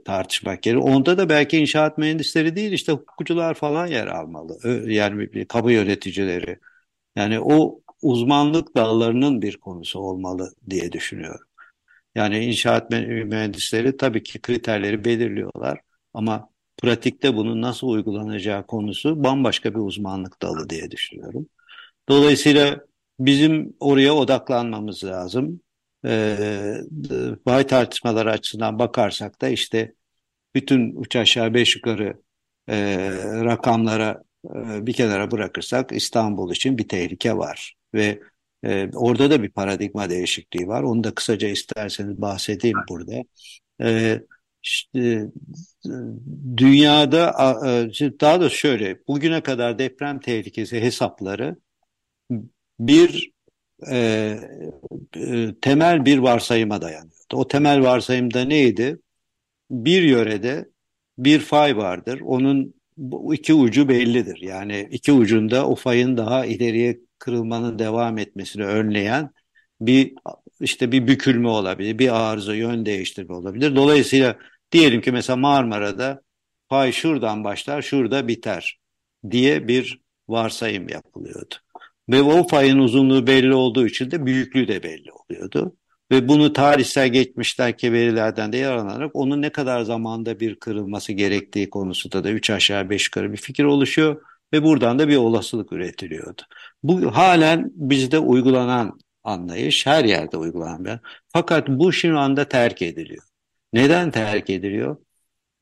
e, tartışmak gerekiyor. Onda da belki inşaat mühendisleri değil işte hukukçular falan yer almalı. Yani kamu yöneticileri. Yani o uzmanlık dallarının bir konusu olmalı diye düşünüyorum. Yani inşaat mühendisleri tabii ki kriterleri belirliyorlar ama pratikte bunun nasıl uygulanacağı konusu bambaşka bir uzmanlık dalı diye düşünüyorum. Dolayısıyla bizim oraya odaklanmamız lazım. Ee, bay tartışmaları açısından bakarsak da işte bütün üç aşağı beş yukarı e, rakamlara e, bir kenara bırakırsak İstanbul için bir tehlike var ve e, orada da bir paradigma değişikliği var. Onu da kısaca isterseniz bahsedeyim burada. E, işte, dünyada e, daha da şöyle bugüne kadar deprem tehlikesi hesapları bir e, e, temel bir varsayıma dayanıyordu. O temel varsayımda neydi? Bir yörede bir fay vardır. Onun iki ucu bellidir. Yani iki ucunda o fayın daha ileriye kırılmanın devam etmesini önleyen bir işte bir bükülme olabilir, bir arıza, yön değiştirme olabilir. Dolayısıyla diyelim ki mesela Marmara'da pay şuradan başlar, şurada biter diye bir varsayım yapılıyordu. Ve o payın uzunluğu belli olduğu için de büyüklüğü de belli oluyordu. Ve bunu tarihsel geçmişteki verilerden de yararlanarak onun ne kadar zamanda bir kırılması gerektiği konusunda da 3 aşağı 5 yukarı bir fikir oluşuyor ve buradan da bir olasılık üretiliyordu. Bu halen bizde uygulanan anlayış, her yerde uygulanan bir. Fakat bu şu anda terk ediliyor. Neden terk ediliyor?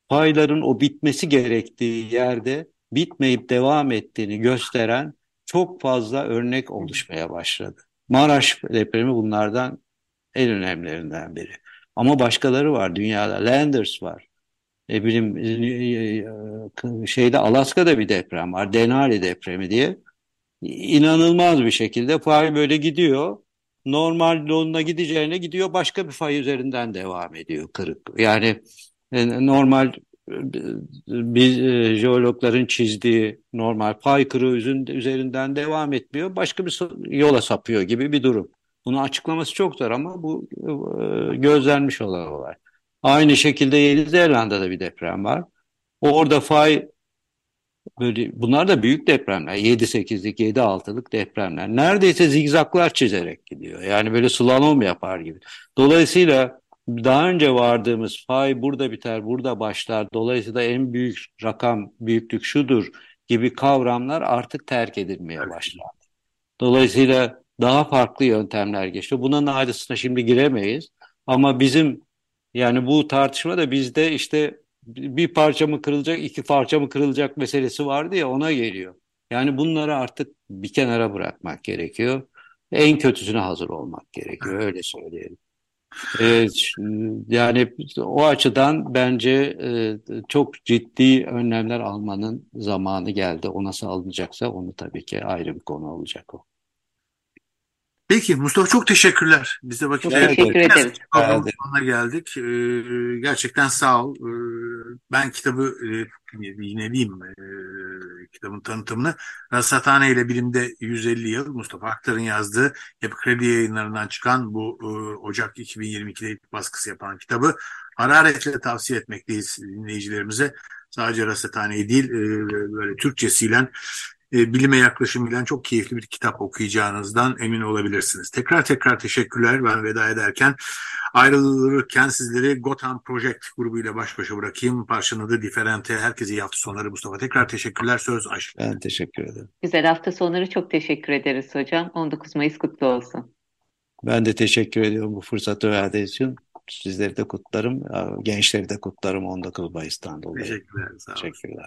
Payların o bitmesi gerektiği yerde bitmeyip devam ettiğini gösteren çok fazla örnek oluşmaya başladı. Maraş depremi bunlardan en önemlilerinden biri. Ama başkaları var dünyada. Landers var. Ne bileyim e, şeyde Alaska'da bir deprem var. Denali depremi diye. İnanılmaz bir şekilde fay böyle gidiyor. Normal yoluna gideceğine gidiyor başka bir fay üzerinden devam ediyor kırık. Yani e, normal biz e, jeologların çizdiği normal pay kırığı üzerinden devam etmiyor. Başka bir yola sapıyor gibi bir durum. Bunu açıklaması çok zor ama bu e, gözlenmiş olan. Aynı şekilde Yeni Zelanda'da bir deprem var. Orada fay böyle bunlar da büyük depremler. 7-8'lik, 7-6'lık depremler. Neredeyse zigzaklar çizerek gidiyor. Yani böyle slalom yapar gibi. Dolayısıyla daha önce vardığımız fay burada biter, burada başlar. Dolayısıyla en büyük rakam, büyüklük şudur gibi kavramlar artık terk edilmeye başlandı. Dolayısıyla daha farklı yöntemler geçti. Bunun ayrısına şimdi giremeyiz. Ama bizim yani bu tartışma da bizde işte bir parça mı kırılacak, iki parça mı kırılacak meselesi vardı ya ona geliyor. Yani bunları artık bir kenara bırakmak gerekiyor. En kötüsüne hazır olmak gerekiyor öyle söyleyelim. Evet, yani o açıdan bence e, çok ciddi önlemler almanın zamanı geldi. O nasıl alınacaksa onu tabii ki ayrı bir konu olacak o. Peki Mustafa çok teşekkürler. Bize vakit ayırdık. Teşekkür ederiz. Sonuna geldik. Ee, gerçekten sağ ol. Ee, ben kitabı e, yine diyeyim e, kitabın tanıtımını Rasathane ile Bilimde 150 Yıl Mustafa Aktar'ın yazdığı Yapı Kredi yayınlarından çıkan bu e, Ocak 2022'de baskısı yapan kitabı hararetle tavsiye etmekteyiz dinleyicilerimize. Sadece Rasathane'yi değil e, böyle Türkçesiyle e, bilime yaklaşımıyla çok keyifli bir kitap okuyacağınızdan emin olabilirsiniz. Tekrar tekrar teşekkürler. Ben veda ederken ayrılırken sizleri Gotham Project grubuyla baş başa bırakayım. Parçanın adı Diferente. Herkese iyi hafta sonları Mustafa. Tekrar teşekkürler. Söz Ayşe. Ben teşekkür ederim. Güzel hafta sonları çok teşekkür ederiz hocam. 19 Mayıs kutlu olsun. Ben de teşekkür ediyorum bu fırsatı verdiğiniz için. Sizleri de kutlarım. Gençleri de kutlarım 19 Mayıs'tan dolayı. Teşekkürler. Sağ olun. Teşekkürler.